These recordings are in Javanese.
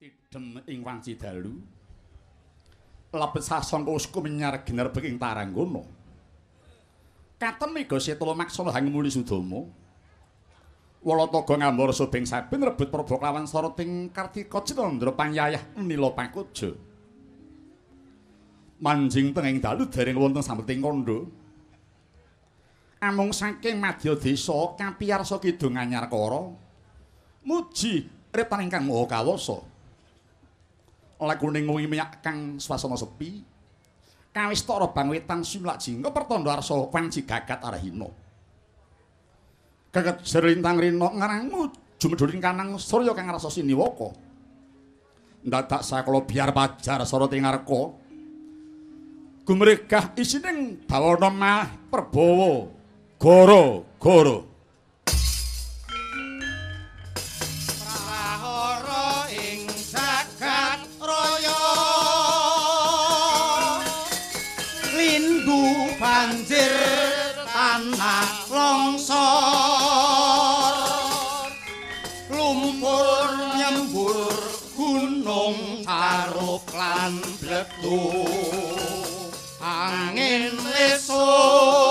Tidem ing wanci dalu. Lebet sasangka usku menyar ginerbek ing Taranggono. Katon mega setula maksana hangmuli sudama. Walataga ngambara sobeng saben rebut prabu klawan sarating Kartika Cinandra panyayah Nila Pakuja. Manjing tenging dalu dereng wonten sambeting kandha. Amung saking madya desa kapiyarsa kidung anyar kara. Muji repan ingkang maha kawasa. Laguning nguwi minyak kang swasana sepi. Kawis tara bang wetan simlak jingga pertanda arsa wanci gagat arahina. Gagat jerlintang rina ngarangmu jumedhuling kanang surya kang rasa siniwaka. Ndadak sakala biar pajar sarata ngareka. Gumregah isining bawana mah perbawa goro-goro. Lan bledu Angin lesus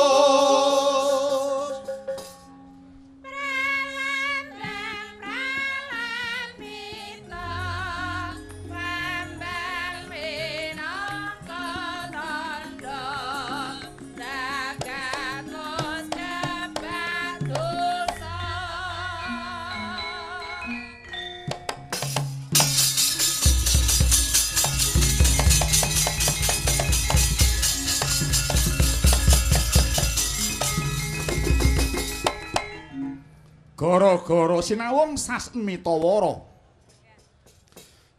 Gara-gara sinawung sasmitawara.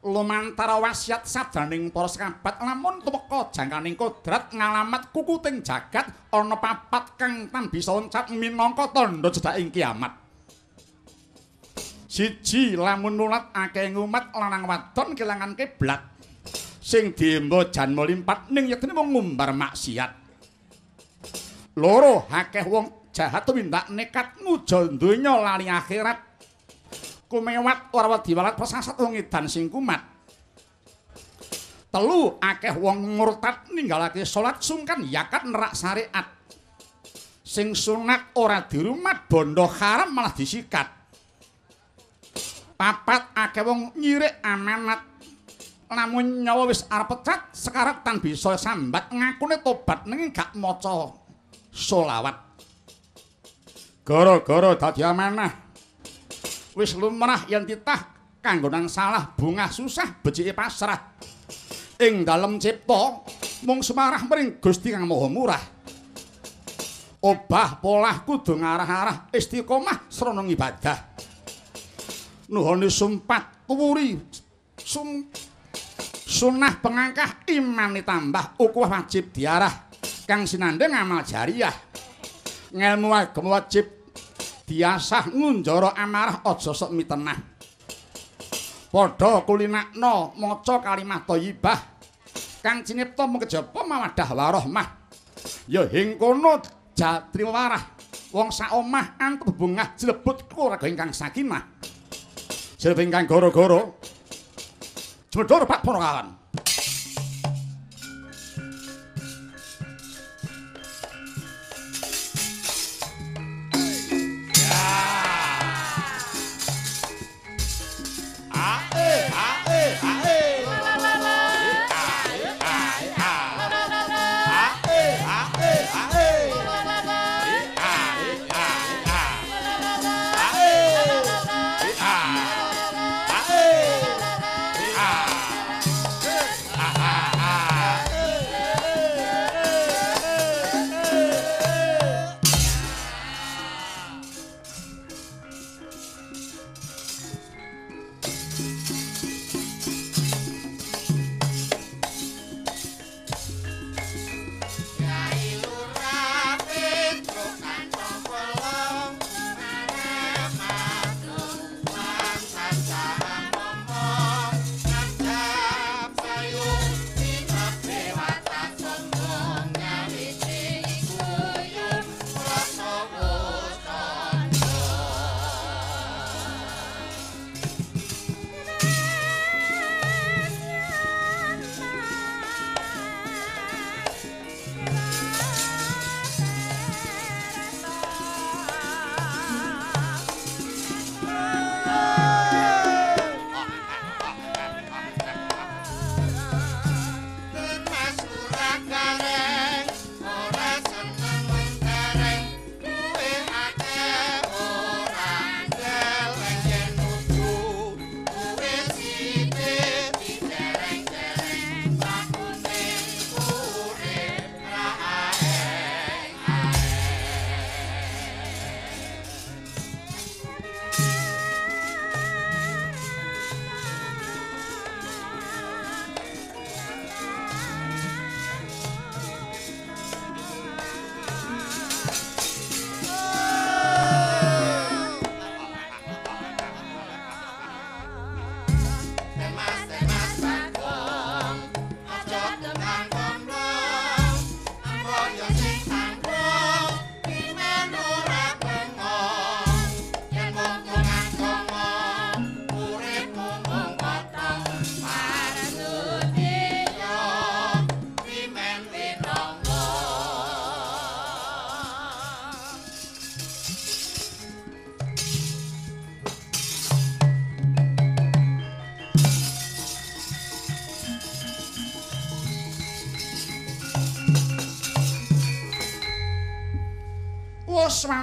Lumantara wasiat sadaning para sekabat lamun tumeka jangkaning kodrat ngalamat kukuting jagat ana papat kang tan bisa loncat minangka tandha jedhaking kiamat. Siji lamun nulat akeh ngumat lanang wadon kelangan kiblat. Sing diembo jan melimpat ning yekne mung ngumbar maksiat. Loro akeh wong jahat tumindak nekat nuja donya lali akhirat. Kumewat ora diwalat pesasat wong edan sing kumat. Telu akeh wong murtad ninggalake salat sungkan yakat nerak syariat. Sing sunat ora dirumat bondo haram malah disikat. Papat akeh wong nyirik amanat. Lamun nyawa wis arep pecat, sekarat tan bisa sambat ngakune tobat nanging gak maca selawat. Gara-gara dadi amanah. Wis lumrah yen titah kanggonan salah bungah susah becike pasrah. Ing dalem cipta mung semarah mring Gusti Kang Maha Murah. Obah polah kudu ngarah-arah istiqomah srana ibadah. Nuhoni sumpat tuwuri sum sunah pengangkah iman ditambah ukuah wajib diarah kang sinandeng amal jariah. Ngelmu agama wajib diasah ngunjara amarah aja sok mitenah. Padha kulinakno maca kalimat thayyibah kang cinipta mung kejaba mawadah warahmah. Ya ing kono jatri warah wong sak omah antep bungah jlebut keluarga ingkang sakinah. Jlebet ingkang goro-goro. Jemedhur Pak Purakawan.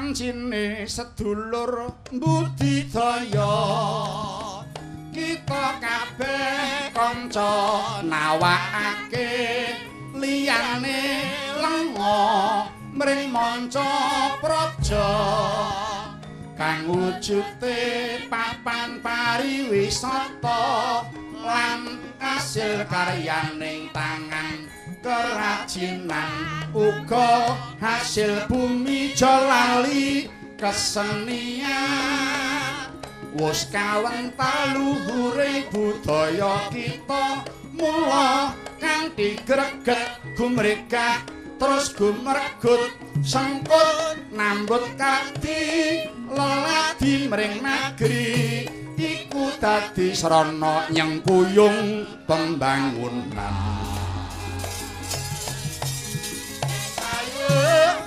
Swancine sedulur budidaya kita kabeh kanca nawakake liyane lenga mring manca praja. Kang wujude papan pariwisata lan asil karyaning tangan kerajinan. Uga hasil bumi jolali kesenian. Wis kawentar luhure budaya kita mula kanthi greget gumregah terus gumregut sengkut nambut kati leladi mring negeri. Iku dadi srana nyengkuyung pembangunan Oh.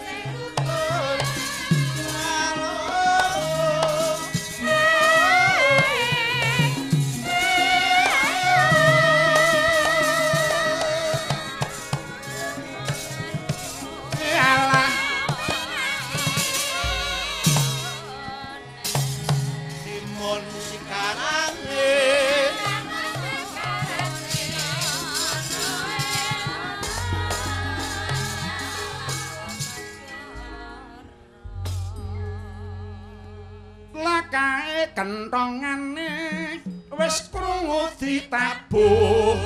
Kentongane wis krungu ditabuh.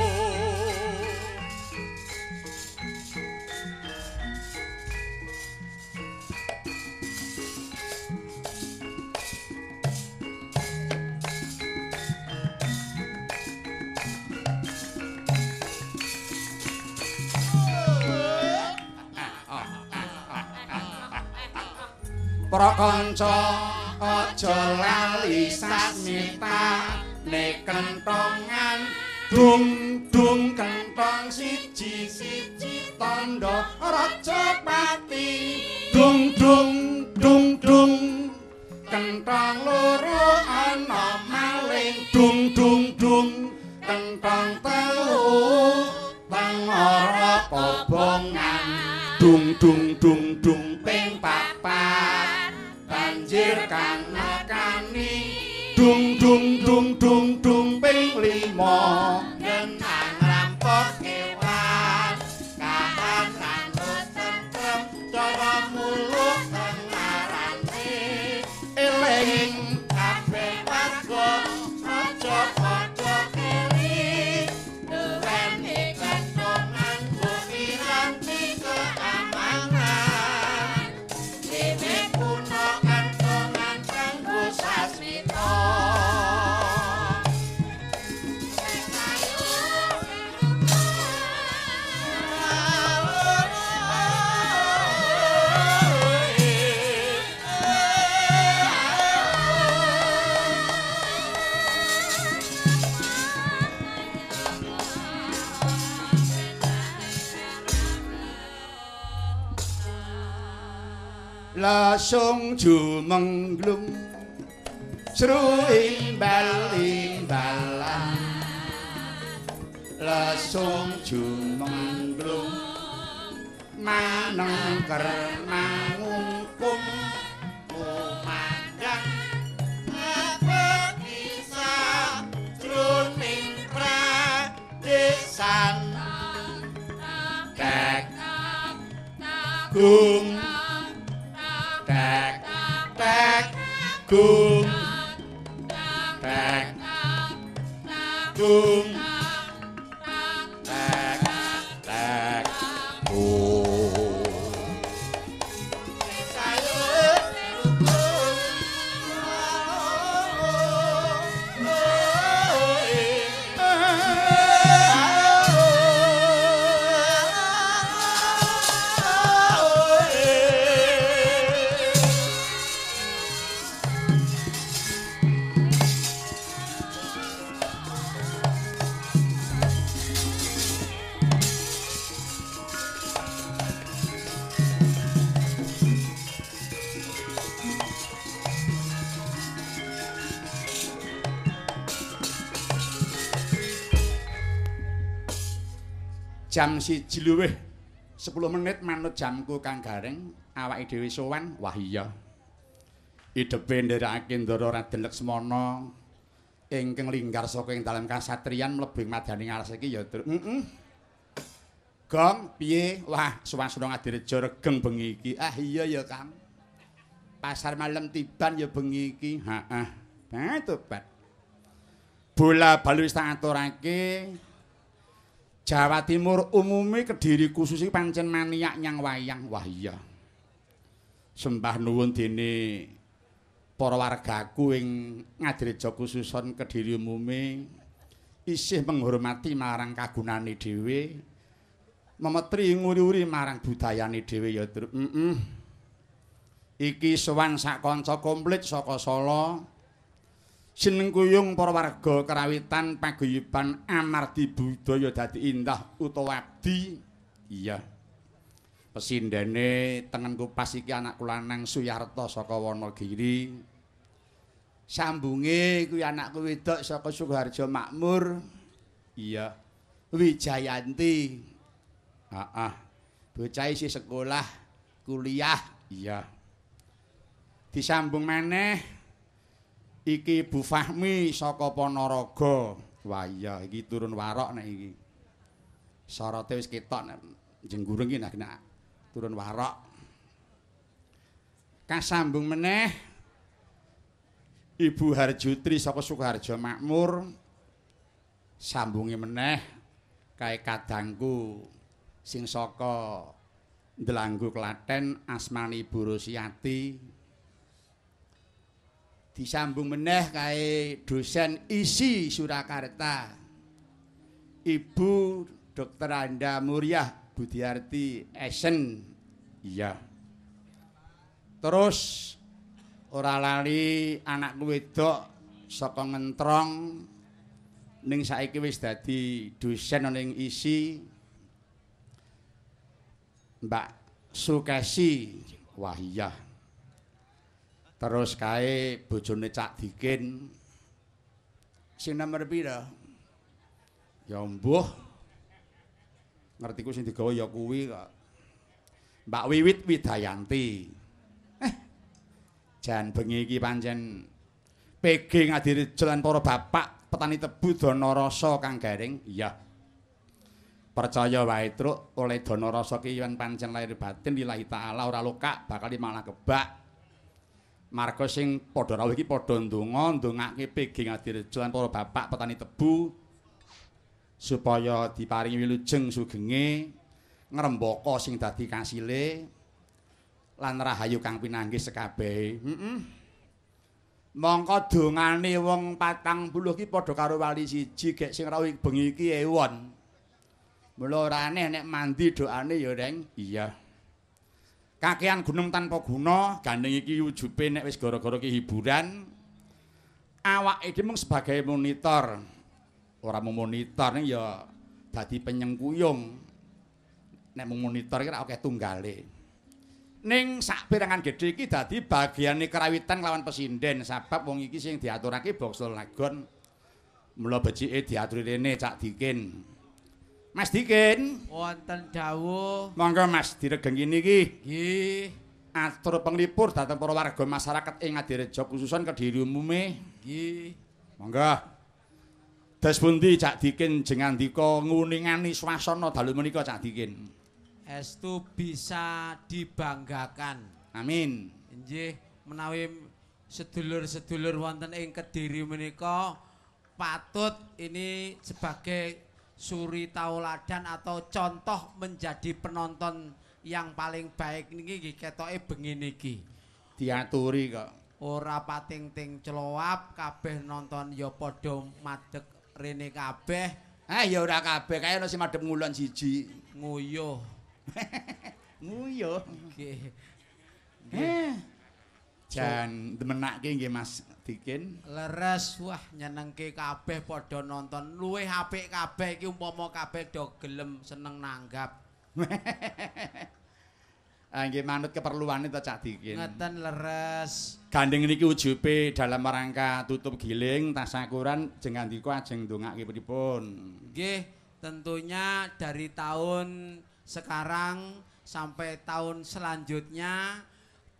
Para kanca aja lali sasmita ne kentongan dung dung kentong siji siji tondo raja pati. Dung dung dung dung kentong loro ana maling. Dung dung dung kentong Lasung jumenglung Seru imbal imbalan Lasung jumenglung Manengker mangungkum. Kumandang Apa kisah Jroning pradesan. Dek Gung Good. Siji luwih 10 menit manut jamku Kang Gareng, awake dhewe sowan. Wah iya. Idepe nderekake Ndara Raden Laksmana ingkang linggar saka ing dalam kasatriyan mlebu ing madyaning alas iki ya. Heeh. Gong, piye? Wah, suwan-suwan Adirejo regeng bengi iki. Ah iya ya, Kang. Pasar malam tiban ya bengi iki. Heeh. Nah, tobat. Bola balu wis tak aturake. Jawa Timur umumnya Kediri khusus iki pancen maniak nyang wayang. Wah iya. Sembah nuwun dene para wargaku ing Ngadireja khususon Kediri umume isih menghormati marang kagunane dhewe. Memetri nguri-uri marang budayane dhewe ya, Tru. Heeh. Iki sowan sak kanca komplit saka Solo. Sinengkuyung para warga kerawitan paguyuban amardi budaya dadi indah utawa abdi. Iya. Pesindene tengenku pas iki anakku lanang Suyarta saka Wonogiri. Sambunge kuwi anakku wedok saka Sukoharjo Makmur. Iya. Wijayanti. Heeh. Bocah isih sekolah, kuliah. Iya. Disambung meneh iki Bu Fahmi saka Ponorogo. Wah iya iki turun warok nek iki. Sorote wis ketok nek jenggureng iki nek turun warok. Kasambung meneh Ibu Harjutri saka Sukoharjo Makmur. Sambungi meneh kae kadangku sing saka Ndelanggu Klaten asmani Ibu Rosyati. Disambung meneh kae dosen isi Surakarta. Ibu Dr. Anda Muryah Budiarti Esen. Iya. Terus ora lali anakku wedok saka ngentrong ning saiki wis dadi dosen ning isi Mbak Sukesi. Wah iya. Terus kae bojone Cak Dikin. Sing nomor pira? Ya mbuh. Ngertiku sing digawa ya kuwi kok. Mbak Wiwit Widayanti. Eh. Jan bengi iki pancen PG Ngadirejo lan para bapak petani tebu Danarasa Kang Garing. Iya. Percaya wae truk oleh Danarasa ki yen pancen lahir batin lillahi taala ora lokak bakal malah kebak. Marga sing padha rawuh iki padha ndonga ndongake PG Ngadirejo lan para bapak petani tebu supaya diparingi wilujeng sugenge ngrembaka sing dadi kasile lan rahayu kang pinanggih sekabehe. Heeh. Mongko dongane wong 40 ki padha karo wali siji gek sing rawuh bengi iki ewon. Mula ora aneh nek mandi doane ya, Reng. Iya. Kakean gunung tanpa guna, gandeng iki ujube nek wis gara-gara ki hiburan. Awake dhewe mung sebagai monitor. Ora mung monitor ning ya dadi penyengkuyung. Nek mung monitor iki ora akeh tunggale. Ning sak pirangan gedhe iki dadi bagiane kerawitan lawan pesinden sebab wong iki sing diaturake bangsa lagon. Mula becike diaturi rene Cak Dikin. Mas Dikin, Wonten dawuh. monggo Mas diregeng kene iki. Nggih. Atur penglipur dhateng para warga masyarakat ing Ngadirejo khususon Kediri umume. Nggih. Monggo. Des pundi Cak Dikin jengandika nguningani swasana dalu menika Cak Dikin. Estu bisa dibanggakan. Amin. Nggih, menawi sedulur-sedulur wonten ing Kediri menika patut ini sebagai suri tauladan atau contoh menjadi penonton yang paling baik niki nggih ketoke bengi niki. Diaturi kok. Ora pating-ting celoap kabeh nonton ya padha madeg rene kabeh Ah ya ora kabeh kaya ana sing madhep ngulon siji. nguyuh. Nguyuh. Nggih. Eh. Jan demenake nggih Mas Dikin. Leres wah nyenengke kabeh padha nonton. Luwih apik kabeh iki umpama kabeh do gelem seneng nanggap. Ah nggih manut keperluane to Cak Dikin. Ngeten leres. Gandeng niki ujube dalam rangka tutup giling tasakuran jengandika ajeng ndongake pripun. Nggih, tentunya dari tahun sekarang sampai tahun selanjutnya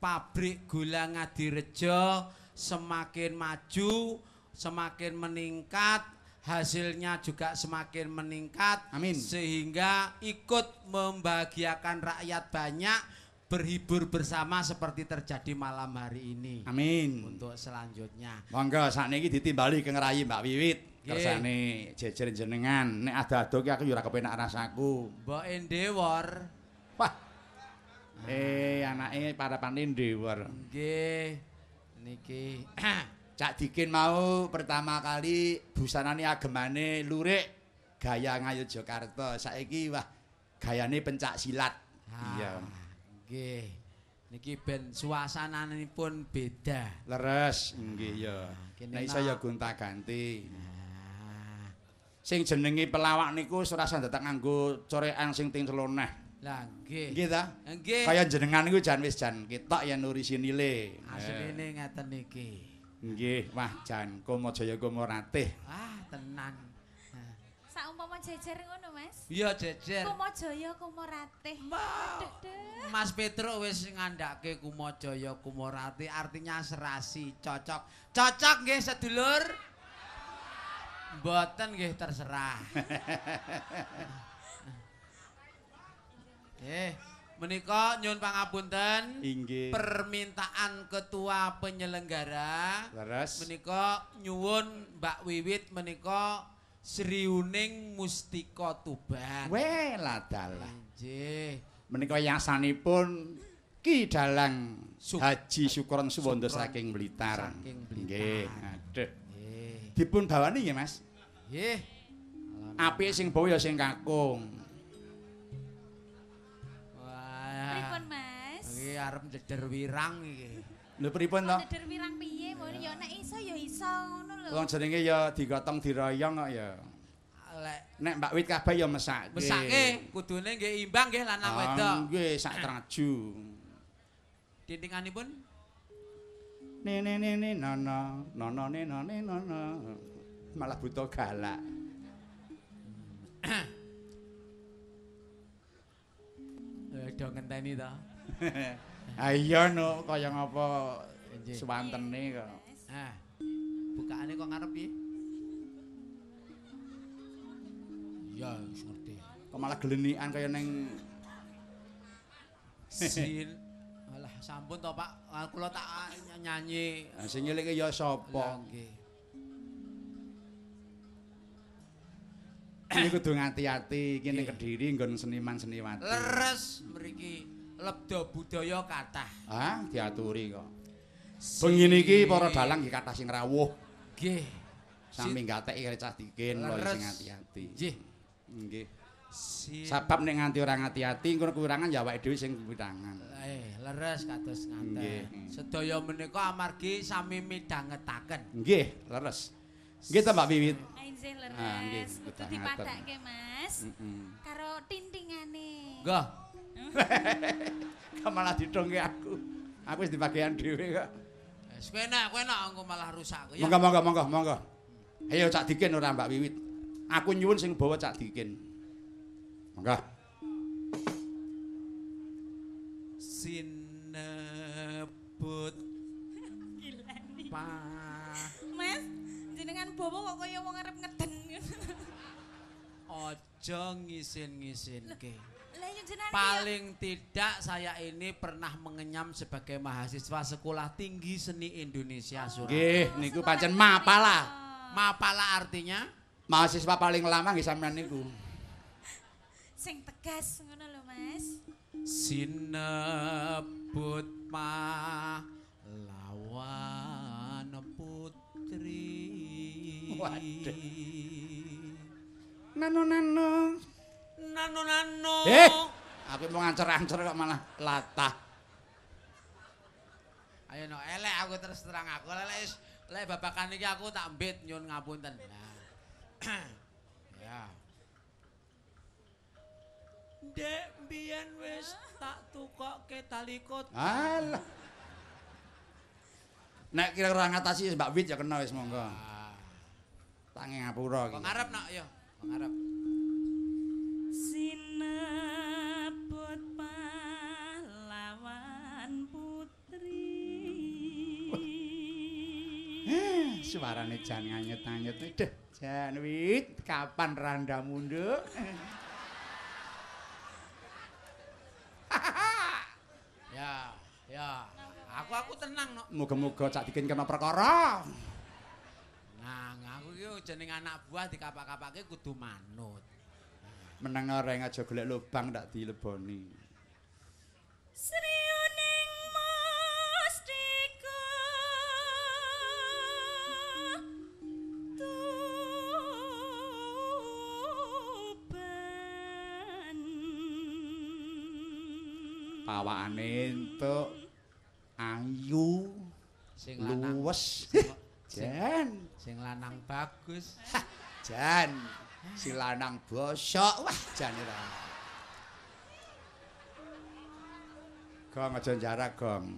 pabrik gula Ngadirejo semakin maju, semakin meningkat, hasilnya juga semakin meningkat Amin. sehingga ikut membahagiakan rakyat banyak berhibur bersama seperti terjadi malam hari ini Amin. untuk selanjutnya. Monggo sakniki ditimbali ke ngerayi Mbak Wiwit. Kersane jejer jenengan. Nek ada-ada ki aku ya ora kepenak rasaku. Mbok Endewor Wah. Eh, anake parapane ndewor. nggih niki Cak Dikin mau pertama kali busanane agemane lurik gaya ngayu Jakarta. Saiki wah gayane pencak silat. Iya. Nggih. Niki ben suasananipun beda. Leres nggih ya. Nek iso ya gonta-ganti. Sing jenenge pelawak niku ora datang nganggo corekan sing ting celoneh. Lah nggih. Nggih ta? Nggih. Kaya jenengan niku jan wis jan ketok yen orisinile. Asline ngeten niki. Nggih, wah jan Kamajaya Kumaratih. Ah, tenan. Ah. Saumpama jejer ngono, Mas. Iya jejer. Kumajaya Kumaratih. Ma- Dek, dek. Mas Petro wis ngandhake Kumajaya Kumorati artinya serasi, cocok. Cocok nggih sedulur? Mboten nggih terserah. Eh, menika nyuwun pangapunten. Inggih. Permintaan ketua penyelenggara Leres. menika nyuwun Mbak Wiwit menika Sriuning Mustika Tuban. Weh ladalah. Nggih. Menika yasanipun Ki Dalang Suk- Haji Sukron Suwondo saking Blitar. saking Blitar. Nggih, aduh. Nggih. Dipun bawani nggih, Mas. Nggih. Apik sing bawa ya sing kakung. Arep jeder wirang iki. Lho pripun to? Neder wirang piye? Mun ya nek iso ya iso ngono lho. Wong jenenge ya digotong diroyong kok ya. Lek Nek Mbak Wit kabeh ya mesake. mesake kudune nggih imbang nggih lanang Ah, wedok. Nggih, sak traju. Dintinganipun Ne ne ne ne nono, nono ne no ne nono. Malah buta galak. eh do ngenteni to. Ah iya no, kaya ngapa Nggih. suwantene kok. Ah. Bukaane kok ngarep piye? Ya, wis ngerti. Kok malah gelenikan kaya ning Sin Alah sampun to Pak, Ah, kula tak nyanyi. Ah, sing nyelike ya Lah sapa? nggih. Ini kudu ngati-ati iki ning. Kediri nggon seniman seniwati. Leres mriki lebda budaya kathah. Ah, diaturi kok. Bengi niki para dalang nggih kathah sing rawuh. Nggih. Sami gateki karo cah dikin lho Leres. sing ngati-ati. Nggih. Nggih. Si Sebab nek nganti ora ngati-ati engko kekurangan ya awake dhewe sing kekurangan. Eh, leres kados ngaten. Nggih. Sedaya menika amargi sami midhangetaken. Nggih, leres. Nggih ta Mbak Wiwit. Ah, nggih, leres. Kudu betah dipadake, Mas. Heeh. Karo tintingane. Nggih. Malah didongke aku. Aku wis di bagian dhewe kok. Wis kowe enak, kowe enak engko malah rusak. Ya. Monggo monggo monggo monggo. Ayo Cak Dikin ora Mbak Wiwit. Aku nyuwun sing bawa Cak Dikin. Monggo. Sinebut pa Mas, jenengan bobo kok kaya wong arep ngeden. aja ngisin-ngisinke. Paling tidak saya ini pernah mengenyam sebagai mahasiswa Sekolah Tinggi Seni Indonesia Surabaya. Nggih, niku pancen mapala. Mapala artinya Mahasiswa paling lama nggih sampean niku. sing tegas ngono lho, Mas. sinebut pahlawan putri. Waduh. Nano nano. Nano nano. Eh, aku mau ngancer-ancer kok malah latah. Ayo no, elek aku terus terang aku lek wis lek babakan iki aku tak mbit nyun ngapunten. Nah. ya. Dek mbiyen wis tak tukokke tali kot. Alah. Nek kira-kira ngatasi Mbak Wit ya kena wis monggo. Ah. Tangi ngapura Kok iki. ngarep nak ya? Kok ngarep. Warane jan nganyet-anyet. Duh, jan wit kapan randa munduk? Ya, ya. Aku aku tenang no. Muga-muga cak dikin kena perkara. Nah, aku iki jeneng anak buah dikapak-kapake kudu manut. Meneng ora aja golek lubang ndak dileboni. Sriuning entuk ayu, Sing luwes. Jan, sing lanang bagus. jan. Si lanang bosok. Wah, jan ora. Gong aja jarak, Gong.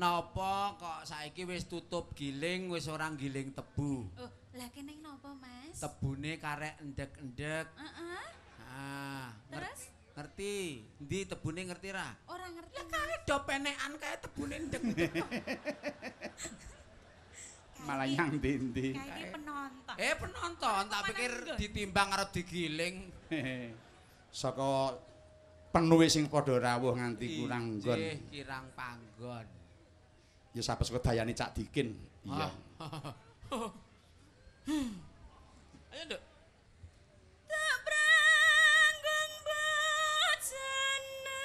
Kenapa kok saiki wis tutup giling, wis ora giling tebu? oh lah kene napa mas Tebune karek endek-endek. Heeh. Ah, nger- Terus? ngerti. Ndi tebune ngerti ra? ora ngerti Lah kare do penekan kae tebune endek-endek. Malah yang ndi kayak penonton eh penonton tak pikir ditimbang arep digiling. Saka penuhe sing padha rawuh nganti kurang nggon. Kirang panggon. Ya sapa sedayane cak dikin. Iya. Ayo, Nduk. tak pranggung bacana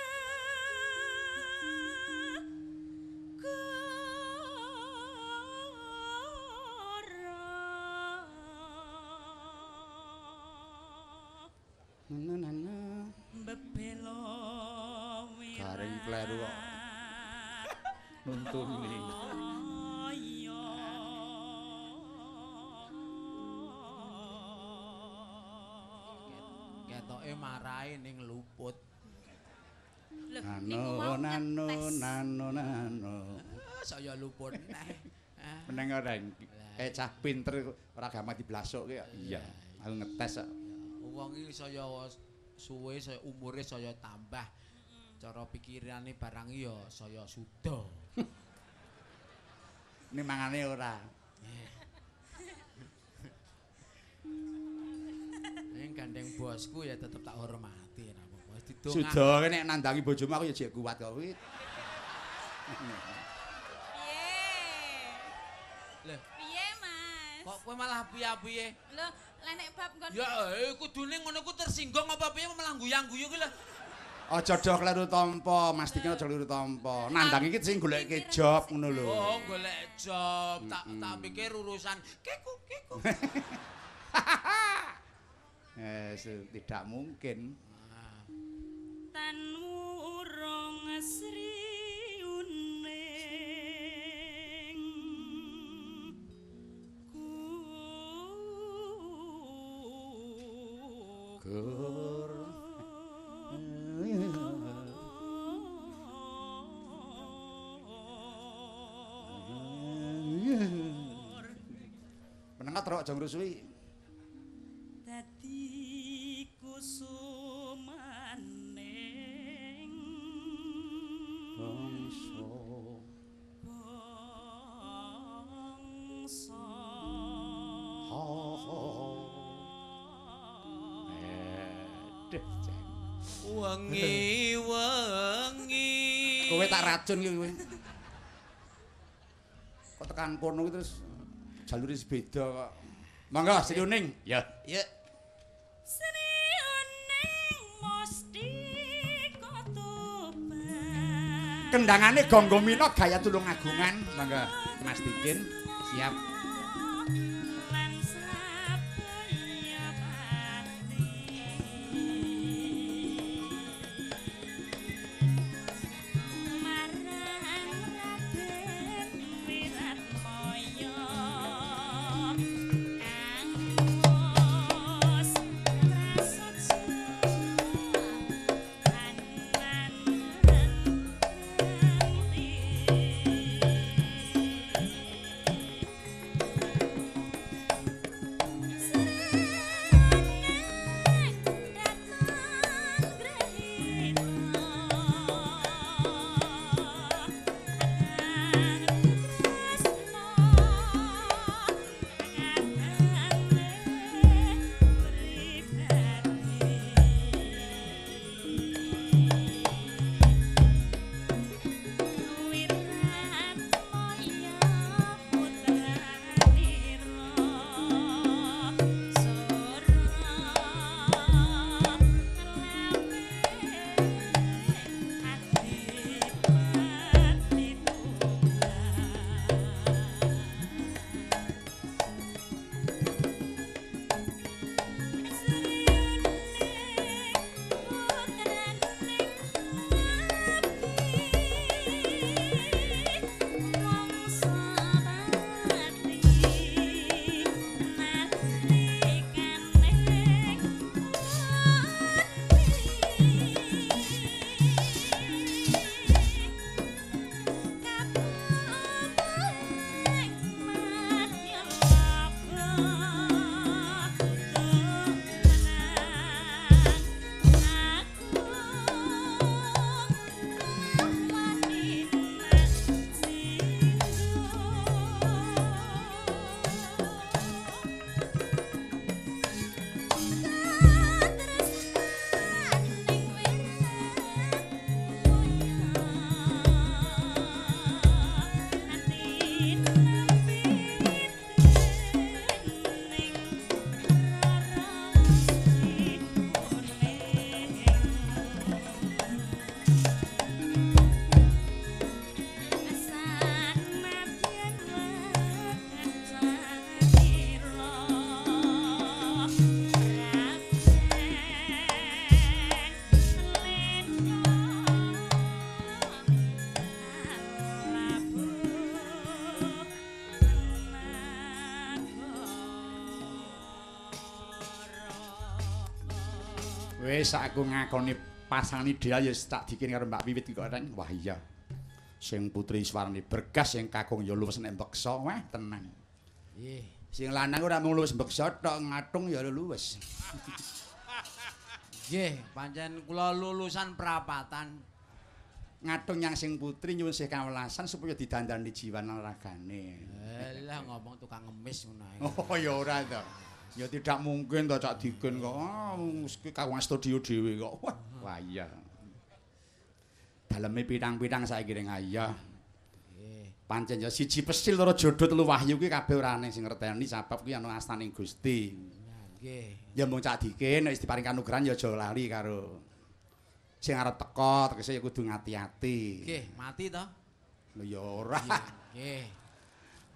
kora Nana. bebelo Garing kleru kok. Nuntuni. Ning luput. Nano nano nano nano. Ah, saya luput neh. Ah. Meneng ora eh cah pinter ora gampang diblasuk ya. Iya. Aku ngetes kok. Wong iki saya suwe saya umure saya tambah. Cara pikirane barang iya saya suda. Ini mangane ora. Ning gandeng bosku ya tetep tak hormati ora apa-apa. Wis didongak. Sudah nek nandangi bojomu aku ya jek kuat kok kuwi. piye Lho, piye mas kok kowe malah piye-piye? lho lah nek bab nggon Ya, eh kudune ngono ku tersinggung apa piye malah guyang-guyu ki lho. Aja do kleru tampa, Mas Diki aja kleru tampa. Nandangi iki sing goleke job ngono lho. Oh, golek job. Tak tak pikir urusan keku keku. Eh, se- tidak mungkin. Ah, tan urung sriuning ku Gur. Menengah terok jam rusui. Racun ki kowe. Kok tekan kono terus jalure beda kok. Monggo Sri Uning. Ya. Ya. sriuning mesti kotoban Kendangane Gonggo Mina gaya tulung agungan. Monggo Mas Dikin. Siap. Wis aku ngakoni pasangan ideal ya tak dikin karo Mbak Wiwit kok reng. Wah iya. Sing putri swarane bergas sing kakung ya luwes nek beksa, wah tenang. Nggih. Sing lanang ora mung luwes beksa tok, ngatung ya luwes. Nggih, pancen kula lulusan perapatan. Ngatung yang sing putri nyuwun sih kawelasan supaya didandani jiwa lan ragane. Lah ngomong tukang ngemis ngono ae. Oh ya ora to. Ya tidak mungkin to Cak Digen kok. Ah, mesti kawan studio dhewe kok. Wah, wah iya. Daleme pitang-pitang saiki ning ayah. Pancen ya siji pesil loro jodoh telu wahyu kuwi kabeh ora ana sing ngerteni sebab kuwi ana astaning Gusti. Nggih. Ya mung Cak Digen wis diparing kanugrahan ya aja lali karo sing arep teka tegese ya kudu ngati-ati. Nggih, mati to? Lho ya ora. Nggih.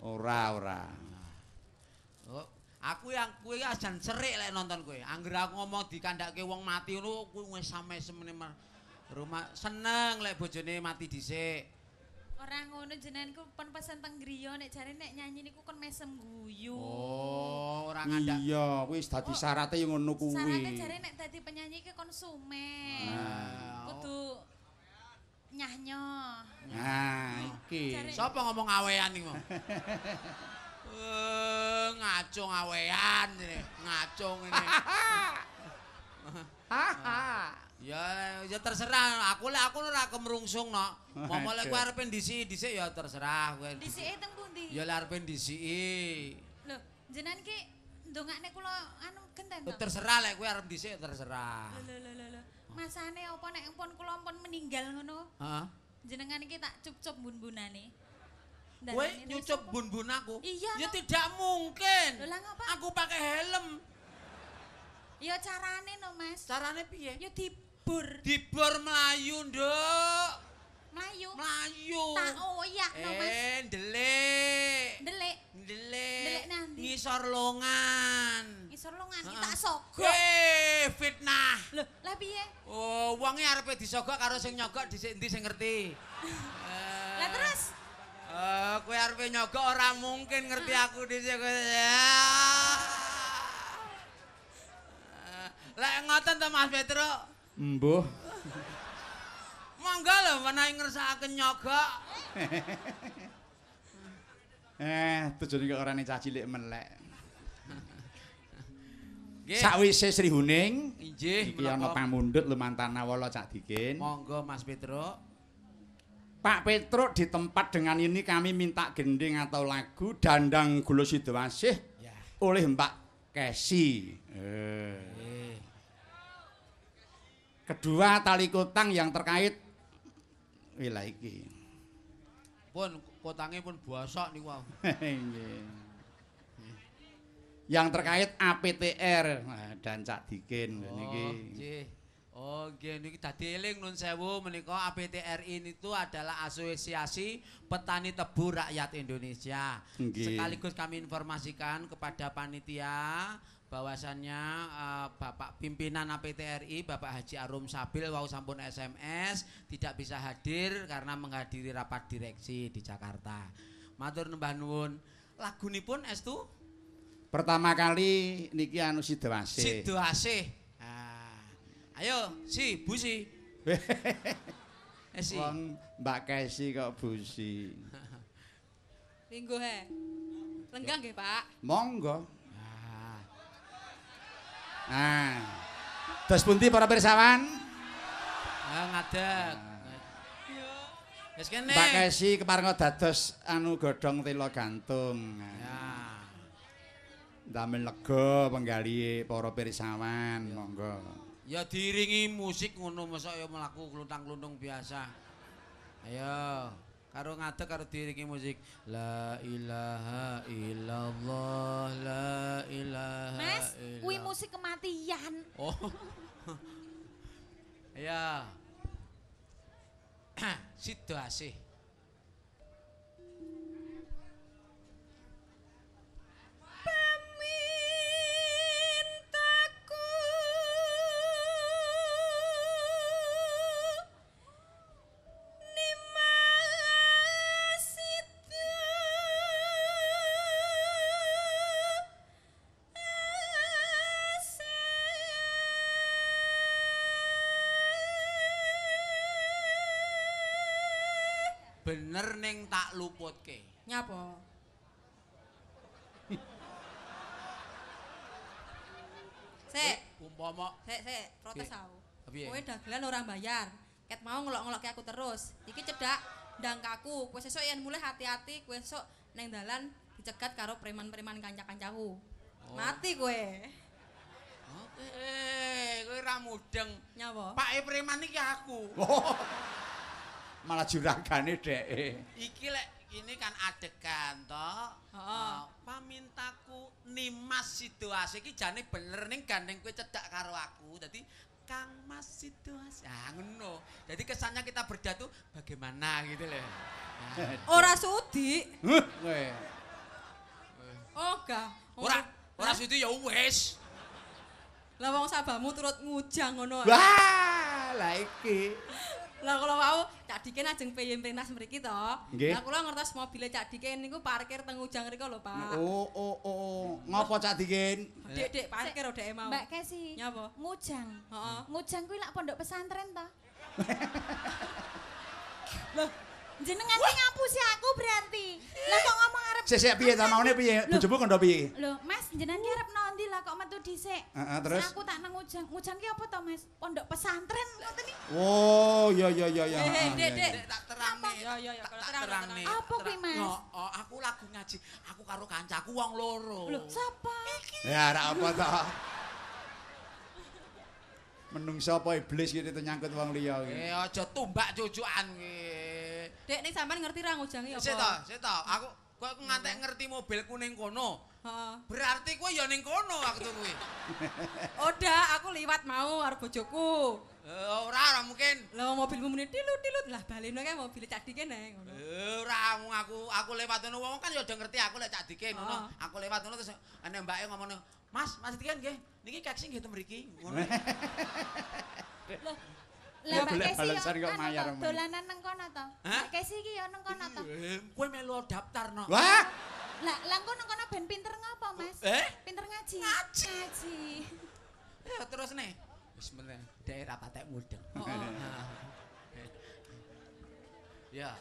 Ora, ora. Oh, aku yang kuwi ajan serik lek nonton kowe. Angger aku ngomong dikandhake wong mati ngono kuwi wis sampe semene mar- rumah seneng lek bojone mati dhisik. Ora ngono jenenganku pun pesen teng griya nek jare nek nyanyi niku kon mesem guyu. Oh, ora ngandhak. Iya, wis dadi syarate ya ngono kuwi. Sarate jare nek dadi penyanyi ki kon sume. Ah, Kudu nyahnyo. Nah, iki. Sapa ngomong awean iki? Eh, ngacung awean ini, ngacung ini. Ya, ya terserah. Aku lek aku ora kemrungsung no. Momo lek kowe arepe ndisik-ndisik ya terserah kowe. Disike teng pundi? Ya lek arepe ndisiki. Lho, jenengan ki ndongakne kula anu genten to. terserah lek kowe arep ndisik terserah. Lho lho lho lho. Masane apa nek pun kula pun meninggal ngono? Heeh. Jenengan iki tak cup-cup bun-bunane. Kowe Dandane nyucup bun-bun aku? Iya, Ya no. tidak mungkin. Lah ngapa? Aku pakai helm. Ya carane no, Mas. Carane piye? Ya dibur, Dibor melayu, Nduk. mlayu. Melayu. Tak oyak no, Mas. Eh, ndelik. Ndelik Ndelik. Ndelik nanti. Ngisor longan. ngisor longan iki tak sogok. Eh, fitnah. Lho, lah piye? Oh, wonge arepe disogok karo sing nyogok dhisik endi sing ngerti. Eh, Lah terus Eh, kowe arepe nyogok ora mungkin ngerti aku dhisik kowe. Lek ngoten to Mas Petro, Mbuh. monggo lho menawi ngersakaken nyogok. Eh, tujune kok orane cah cilik melek. Nggih. Sakwise Sri Huning, Injih, iki ana pamundhut lumantana wala Cak Dikin. Monggo Mas Petro. Pak Petruk di tempat dengan ini kami minta gending atau lagu Dandang Gula Sidowasih Ya. oleh Mbak Kesi. Eh. Eh. Kedua tali kutang yang terkait wilayah iki. Pun kotange pun bosok niku. Nggih. yang terkait APTR dan Cak Dikin Oh, niki. Oh, nggih niki dadi eling nun sewu menika APTRI itu adalah Asosiasi Petani Tebu Rakyat Indonesia. Nggih. Sekaligus kami informasikan kepada panitia bahwasannya eh, Bapak pimpinan APTRI Bapak Haji Arum Sabil wau sampun SMS tidak bisa hadir karena menghadiri rapat direksi di Jakarta. Matur nembah nuwun. Lagunipun estu Pertama kali niki anu asih. Ah. Ayo, si, busi. Eh si. Wong Mbak Kesi kok busi. Linggo he. Lenggang nggih, Pak. Monggo. Ah. Nah. Terus pundi para pirsawan? Ah, ngadeg. Wis kene. Mbak Kesi keparenga dados anu godhong tela gantung. Ya. Damel lega penggalihe para pirsawan, monggo. Ya diiringi musik ngono mosok ya mlaku kluntang-kluntung biasa. Ayo. Karo ngadeg karo diiringi musik. La ilaha illallah, la ilaha Mas, kuwi illallah. musik kematian. Oh. Ya. Sido asih. Bener ning tak luputke. Nyapa? Sik, Umpama sik, sik, protes aku. Piye? Kowe dagelan ora bayar. Ket mau ngelok-ngelokke aku terus. Iki cedak ndang kaku. Kowe sesuk yen mulai hati-hati, kowe sesuk ning dalan dicegat karo preman-preman kanca-kancaku. Oh. Mati kowe. Eh, kowe ra mudeng. Nyapa? Pak e preman iki aku. Oh. Malah juragane dheke. Iki lek ini kan adegan toh. Heeh. Ah, pamintaku Nimas situasi iki jane bener ning gandeng kowe cedak karo aku. Dadi Kang Mas situasi. Ah ngono. Jadi kesannya kita berdua tuh bagaimana gitu loh. Nah, Ora sudi. Huh, kowe. Oh, gak. ora ora situ ya wis. Lah wong sabamu turut ngujang ngono. Wah, lah iki. Lah kalau mau Cak Diken ajeng peyem pentas mriki to. Lah kula ngertos mobile Cak Diken niku parkir teng ujang riko lho, Pak. Oh, oh, oh. Ngopo Cak Dikin? Dek, dek parkir dek mau. Mbak Kesi. Nyapa? Ngujang. Heeh. Ngujang kuwi lak pondok pesantren ta? Loh, jenengan ki ngapusi aku berarti. Lah kok ngomong arep Sik sik piye ta maune piye? Bojomu kondo piye? Loh, Mas, jenengan ki arep nondi lah kok metu dhisik. Heeh, terus? Sing aku tak nang ngujang. Ngujang ki apa to, Mas? Pondok pesantren ngoten iki. Oh, iya iya iya iya. Eh, heeh, Dek, iya, Dek. iya. Dek, tak terang nih. Ya, ya, ya, kalau Tak terang, terang terang. nih. Apa kuwi, Mas? Yo, oh, aku lagu ngaji. Aku karo kancaku wong loro. Loh, sapa? Ya ora apa to. Menungso apa iblis gitu nyangkut wong liya iki. Eh aja tumbak cucukan ki. Dek ning sampean ngerti ra ngujangi apa? Sik to, sik to. Aku kok ngantek ngerti mobilku ning kono. Heeh. Berarti kowe ya ning kono waktu kuwi. Oda, aku liwat mau karo bojoku. Eh, ora ora mungkin. Lah mobilmu muni tilut-tilut lah baleno kae mobil Cak Diken ae ngono. Eh, ora mung aku aku lewat ngono wong kan ya udah ngerti aku lek cak dike ngono. Aku lewat ngono terus enek mbake ngomong Mas, Mas Diken nggih. Niki keksi nggih teng mriki. Ngono. Loh. Ya, Lah Mbak Kesi kok mayar, dolanan nang kono to. Mbak Kesi iki yo nang kono to. Eh, kowe melu daftar no. Wah, Lah, lah engko nang kono ben pinter ngapa, Mas? Eh? Pinter ngaji. Ngaji. Ngaji. Ya terus nih. Wis meneh daerah patek mudeng. Heeh. Ya.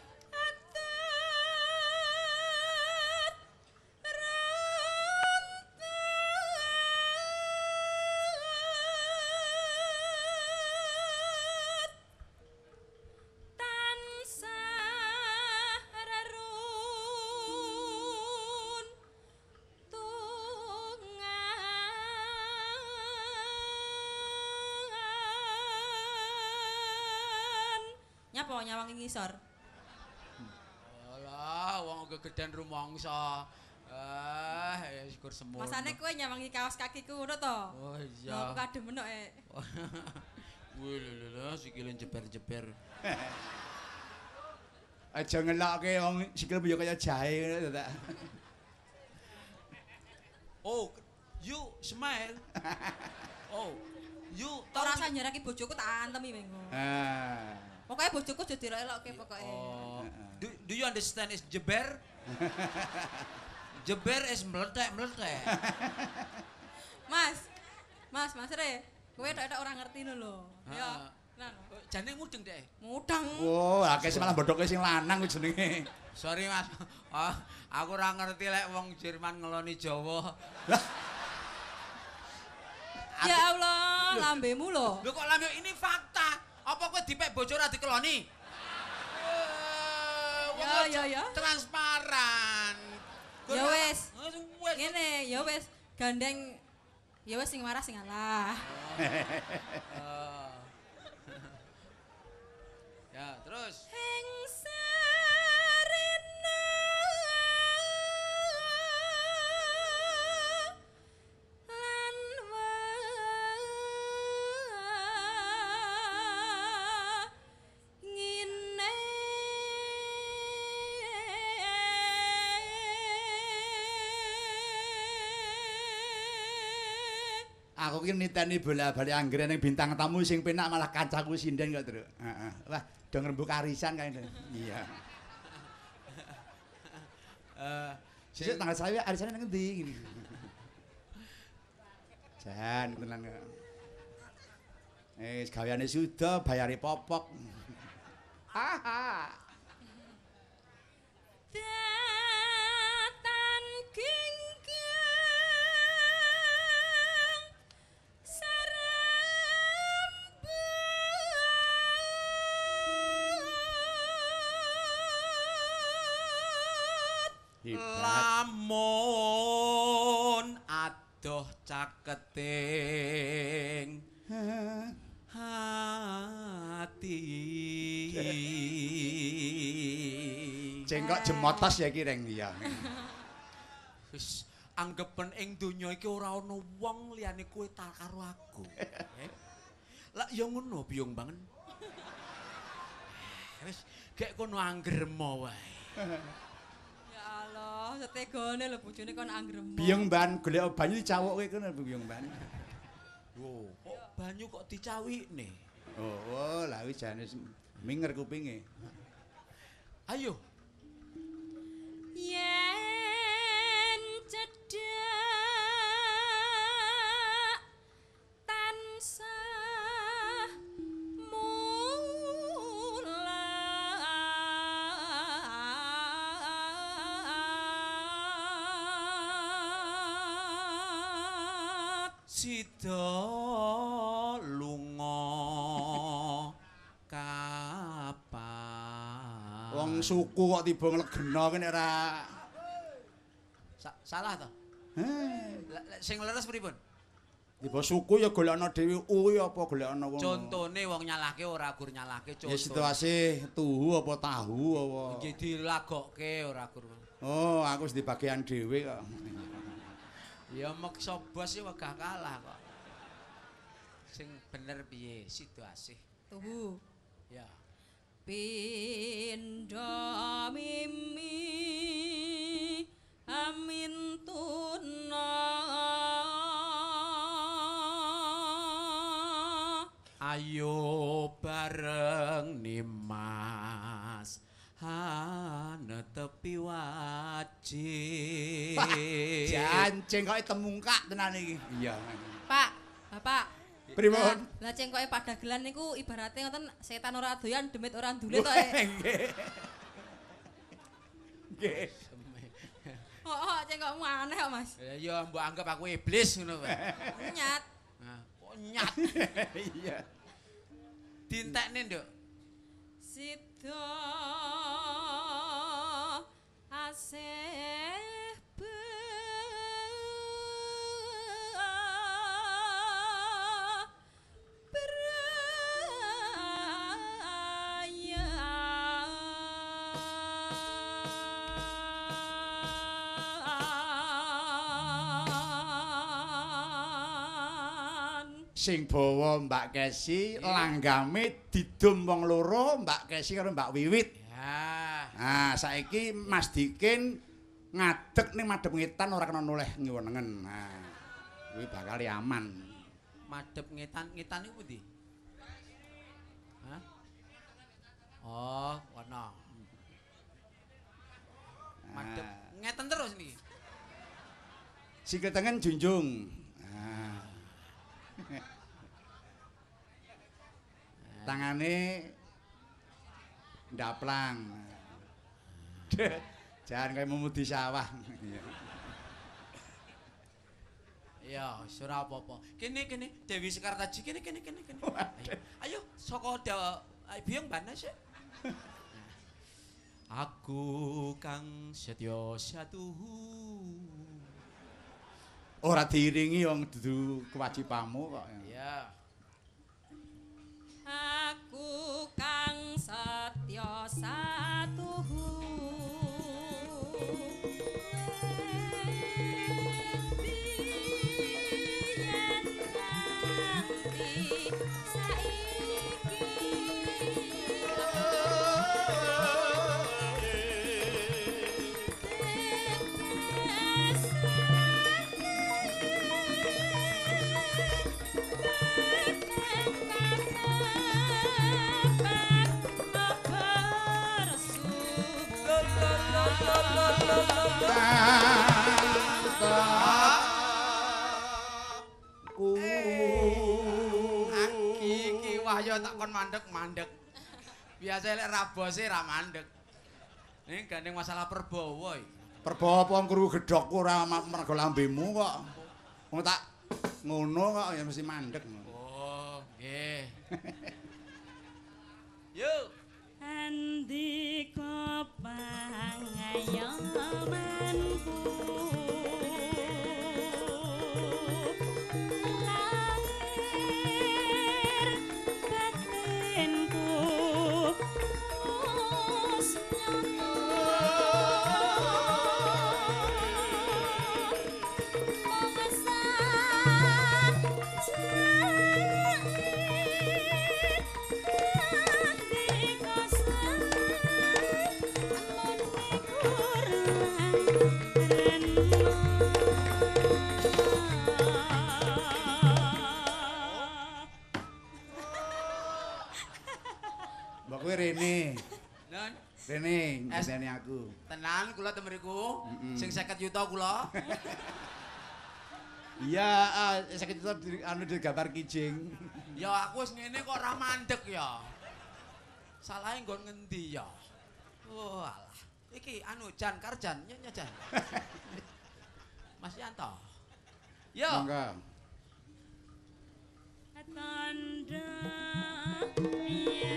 Nyapa nyawang ngisor? Alah, wong gegedan rumangsa. Ah, ya syukur semono. Masane kowe nyawangi kaos kakiku ngono to? Oh Lah iya. aku kademen kok eh. Wih, lho lho lho, sikile jeber-jeber. aja ngelokke wong sikil yo kaya jahe ngono tak. Oh, you smile. Oh, you Ora usah nyeraki bojoku tak antemi mengko. Ah. Pokoknya bojoku aja direlokke pokoke. Oh, do, do you understand is jeber? jeber is meletek meletek. Mas. Mas, Mas Re. Kowe tok-tok ora ngerti lho lho. Ya. Ah. Nah, Jane mudeng deh. mudang. Oh, akeh sing malah bodoke sing lanang kuwi jenenge. Sorry mas, oh, aku ora ngerti lek wong Jerman ngeloni Jawa. Ya Allah, lambemu lho. Lho kok lambe ini fakta. Apa kowe dipek bojo ora dikeloni? Eh, Ya, ya, ya. Transparan. Ya. Eh, wis. Ngene, ya wis gandeng ya wis sing marah sing ngalah. Oh. ya, terus. Heng Aku ki niteni bola-bali anggere ning bintang tamu sing penak malah kancaku sinden kok, Truk. Heeh. Wah, do ngrembug arisan kae. Iya. Eh, Sesuk tanggal 20 arisane nang endi ngene. Jan tenan kok. Eh, gaweane suda, bayare popok. Haha. Lamun adoh caketing hati. Cengkok jemotos ya ki reng? Iya. wis anggepen ing donya iki ora ana wong liyane kowe tak karo aku. Eh? lah ya ngono biyong bangen. Wis gek kono anggremo wae. Ya Allah, setegone lho bojone kon anggrem. Biyong ban golek banyu dicawokke kono biyong ban. Wo, kok banyu kok dicawikne Oh, oh lah wis jane minger kupinge. ayo sida lunga kapan Wong suku kok tiba nglegena kene ora. Sa- salah to Heh. Sing leres pripun Tiba suku ya golekno dhewe uwi apa golekno wong. contone wong nyalahke ora gur nyalahke Ya contoh situasi tuhu apa tahu apa. nggih dilagokke ora gur Oh, aku wis di bagian dhewe kok. ya meksa bos ya wegah kalah kok sing bener piye situasi Tuhu. ya Pindha mimi amin tuna ayo bareng nimas hanetepi wajib Janceng kok temungkak tenan iki. Iya. Pak, Bapak. Pripun? Lah, cengkoke padagelan niku ibarate ngoten setan ora doyan demit ora ndule to. eh. Nggih. Nggih. Oh, oh cengkokmu aneh kok, Mas. ya ya mbok anggap aku iblis ngono wae Nyat. nah kok nyat Iya. dintekne nduk Sida asih Sing bawa Mbak Kesi langgame didum wong loro, Mbak Kesi karo Mbak Wiwit. ya Nah, saiki Mas Dikin ngadeg ning madhep ngetan ora kena noleh ngiwenengen. Nah, kuwi bakal aman. madhep ngetan ngetan iku pundi Hah? Oh, kono. Madhep ngeten terus niki. Sikil tengen junjung. Nah. Tangane ndaplang. Jangan kayak memudi sawah. Ya, ora apa-apa. Kene kene Dewi Sekartaji kene kene kene kene. Ayo, ayo saka da ayo biyong bana sik. Aku kang setya satuhu. Ora diiringi wong dudu kewajibanmu kok. Ya. Satya Satuhu. Aki iki wah ya tak kon mandek-mandek. Biasa lek rabose ra mandek. Ini gandeng masalah perbawa iki. Perbawa apa kru gedhokku ora mergo lambemu kok. Wong tak ngono kok ya mesti mandek. Oh, nggih. Yuk. And Ngendika kowe rene. Nun, Rene ngenteni aku. tenan kula temeriku. Sing 50 juta kula. Iya, sakit itu di- anu di gambar kijing. Ya aku wis ngene kok ora mandek ya. Salahe nggon ngendi ya? Oh alah. Iki anu Jan Karjan, nyonya Jan. Mas Yanto. Yo. Monggo. Tanda Alah.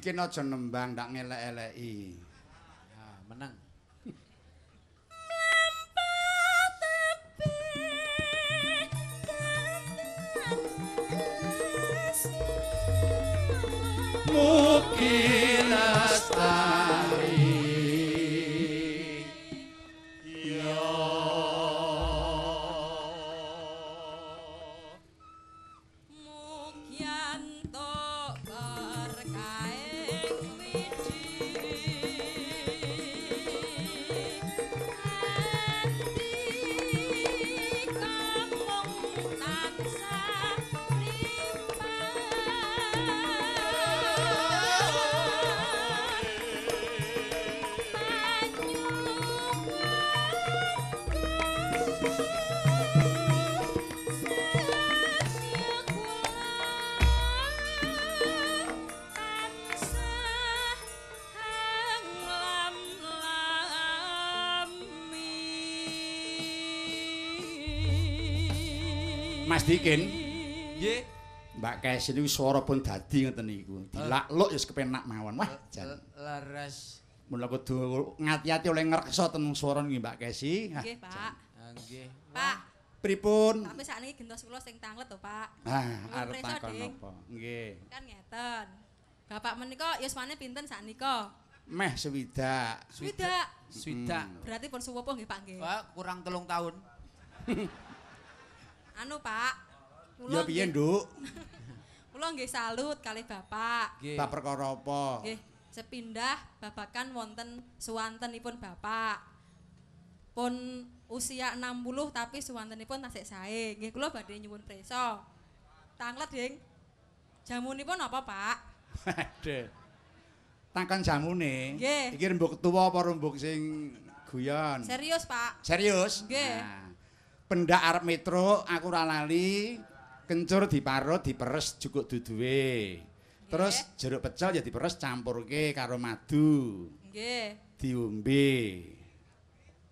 Mas Dikin aja nembang ndak ngelek-eleki. Mas Dikin, Nggih. Mbak Kesin niku swara pun dadi ngoten niku. Dilakluk ya kepenak mawon. Wah, jan. Leres. Mula kudu ngati-ati oleh ngreksa ten swara niki Mbak Kesi. Nggih, Pak. Ah, Nggih. Pak, Pripun? tapi sakniki gentos kula sing tanglet to, Pak. Ah, arep takon Ding. apa? Nggih. Kan ngeten. Bapak menika yusmane pinten saknika? Meh sewidak. Swidak. Swidak. Berarti pun suwo nggih, Pak nggih. Wah, kurang telung tahun. Anu, Pak. Ya piye, Nduk? Kula nggih salut kalih Bapak. Nggih. Bab perkara apa? Nggih, sepindah babakan wonten suwantenipun Bapak. Pun usia 60 tapi suwantenipun tasik sae. Nggih kula badhe nyuwun prisa. Tanglet, Ding. Jamunipun apa, Pak? Waduh. Takon jamune. Nggih. Iki rembug tuwa apa rembug sing guyon? Serius, Pak. Serius? Nggih. Nah, pendak arep metro aku ora lali kencur diparut diperes jukuk duduhe. Terus jeruk pecel ya diperes campurke karo madu, Nggih. diombe.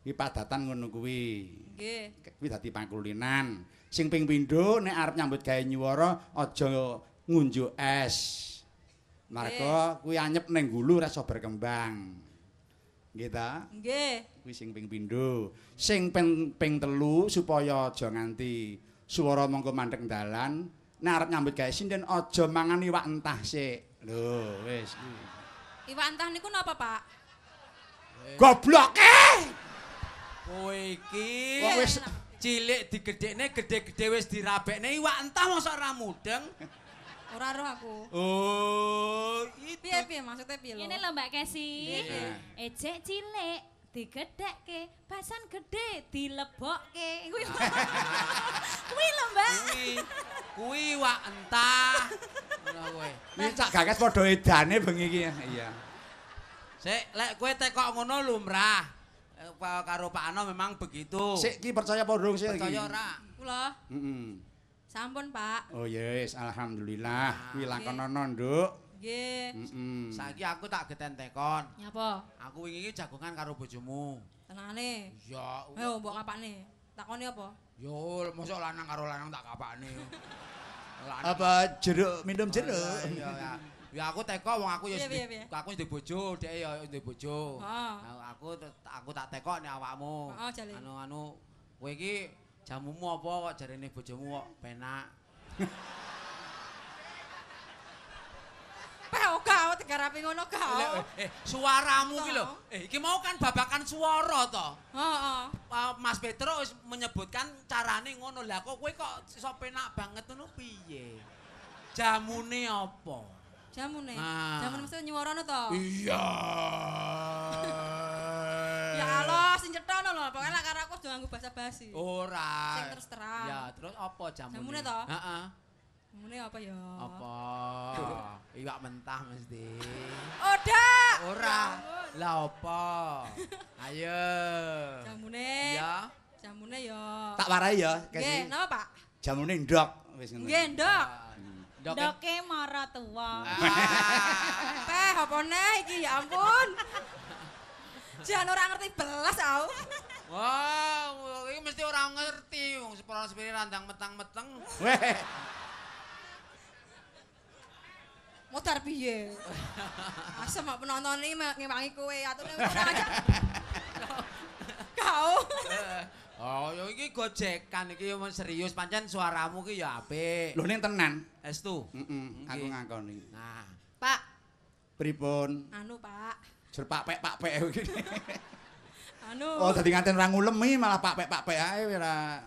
Iki padatan ngono kuwi. Nggih. Kuwi dadi pangkulinan. Sing ping pindho nek arep nyambut gawe nyuwara aja ngunjuk es. Marga kuwi anyep ning gulu rasa berkembang. Nggih ta? Nggih. kuwi sing ping pindho. Sing ping ping telu supaya aja nganti swara mongko mandhek dalan, nek arep nyambut gawe sinden aja mangan iwak entah sik. Lho, wis kuwi. Iwak entah niku napa, Pak? Gobloke! Kowe iki Kok wis cilik digedhekne gedhe-gedhe wis dirabekne iwak entah mosok ora mudeng. Ora roh aku. Oh, itu. Piye piye maksudnya piye lho? Ngene lho Mbak Kesi. Piye? Ejek cilik digedhekke, basan gedhe dilebokke. Kuwi Kuwi lho, Mbak. Kuwi kuwi wak entah. Ngono kowe. Iki cak gagas padha edane bengi iki. Iya. Sik, lek kowe tekok ngono lumrah. Eh, Karo Pak Ano memang begitu. Sik iki percaya apa durung sik iki? percaya ora? Kula Heeh. Sampun, Pak. Oh yes, alhamdulillah. Kuwi lakonono, Nduk. Nggih. Heeh. Saiki aku tak geten tekon. Nyapa? Aku wingi iki jagongan karo bojomu. Tenane. Ya, Ayo mbok kapakne. Takoni apa? yo mosok lanang karo lanang tak kapakne. Lanang. Apa jeruk minum jeruk? Iya, ya. Ya aku teko wong aku ya aku di bojo, dhek ya di bojo. Heeh. Aku aku tak tekok nek awakmu. Jale. Anu anu kowe iki jamumu apa kok jarene bojomu kok penak. Peh ora tegarapi ngono Lek, ka. eh suaramu ki lho. Eh iki mau kan babakan suara to. Heeh. Mas Petro wis menyebutkan carane ngono. Lah kok kowe kok iso penak banget ngono piye? Jamune apa? Jamune. Jamune mesti nyuwarane to. Iya. Ya Allah, sing cethono lho. Pokoke lek karo aku aja nganggo basa basi. Ora. Sing terus terang. Ya, terus apa jamune? Jamune to? Heeh. Jamune apa ya? Apa? Iwak mentah mesti. Oda. Ora. Lah apa? Ayo. Jamune. Iya. Jamune ya. Tak warai ya, Nggih, Kesi. napa, Pak? Jamune ndok wis ngono. Nggih, Ndok. Dok. Doke mara tuwa. Teh apa neh iki ya ampun. Jan ora ngerti belas aku. Wah, ini mesti orang ngerti. Wong sepuluh sepiri randang metang-meteng. Weh. Modar piye? Asem mak penonton mek ngewangi kowe atune ora aja. Kau. Oh, ya iki gojekan iki yang serius pancen suaramu ki ya apik. Lho ning tenan. Estu. Heeh, aku ngakoni. Nah, Pak, Pripun? anu Pak. Jur pak pek pak pek iki. Anu. Oh, dadi nganten ra ngulemi malah pak pek pak pek ae ora.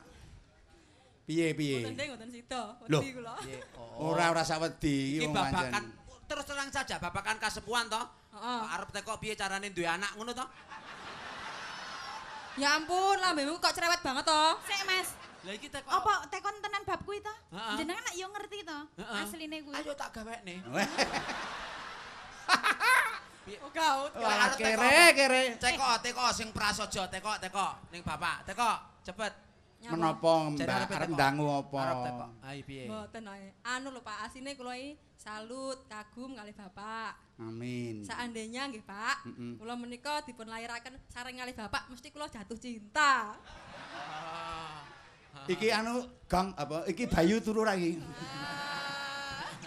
Piye piye? Mboten ding mboten sida. Loh. Wedi kula. Oh. Ora ora sawedi Iki iki babakan terus terang saja babakan kasepuhan to. Heeh. Arep teko piye carane duwe anak ngono to? Ya ampun, lambemu kok cerewet banget to. Sik, Mas. Lah iki teko Apa tekon tenan bab kuwi to? Jenengan nak yo ngerti to asline kuwi. Ayo tak gawekne. Oh, arep kere kere. Teko, teko sing prasaja, teko, teko ning bapak. Teko, cepet. Menapa Mbak arep ndangu apa? Arep teko. Ayo piye? Mboten ae. Anu lho Pak, asine kula iki salut, kagum kali Bapak. Amin. Seandainya nggih Pak, Mm-mm. kula menika dipun lairaken sareng kali Bapak mesti kula jatuh cinta. Iki anu Gang apa? Iki Bayu turu ra iki.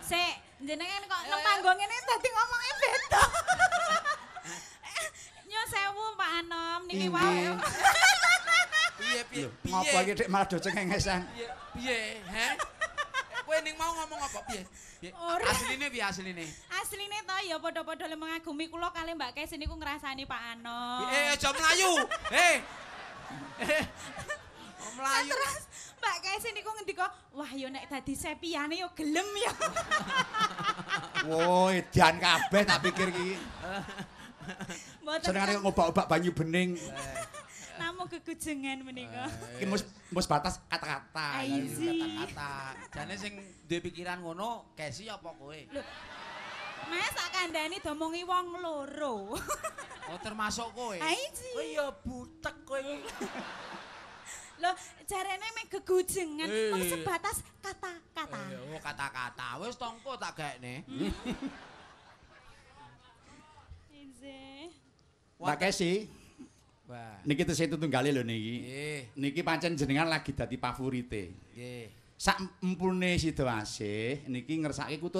Sik, jenengan kok nang ayo. panggung ngene dadi ngomongnya beda. Nyo sewu Pak Anom niki wae. Piye piye? Ngapa iki Dik malah do cengengesan? Piye piye, he? Kowe ning mau ngomong apa piye? Asline piye asline? Asline to ya padha-padha le mengagumi kula kali Mbak Kesi niku ngrasani Pak Anom. Eh, aja mlayu. Eh. Eh. Oh, mlayu. Terus Mbak Kesi niku ngendika, "Wah, yo nek dadi sepiane yo gelem ya." Wo, edan kabeh tak pikir iki. Mboten Senengane ngobak-obak banyu bening. namung gegujengan menika. Iki mus mus batas kata-kata. Aizi. Kata-kata. Jane sing duwe pikiran ngono, kesi apa kowe? Mas tak kandhani domongi wong loro. Oh, termasuk kowe. Kowe ya butek kowe. Loh, jarene mek gegujengan, Eh. mung sebatas kata-kata. Eh, Oh, kata-kata. Wis tongko tak gaekne. Ize. Mbak Kesi, Wah. niki tesih tunggale lho niki. Nggih, Niki pancen jenengan lagi dadi favorite. nggih. Sak empune sida asih niki ngersake kutu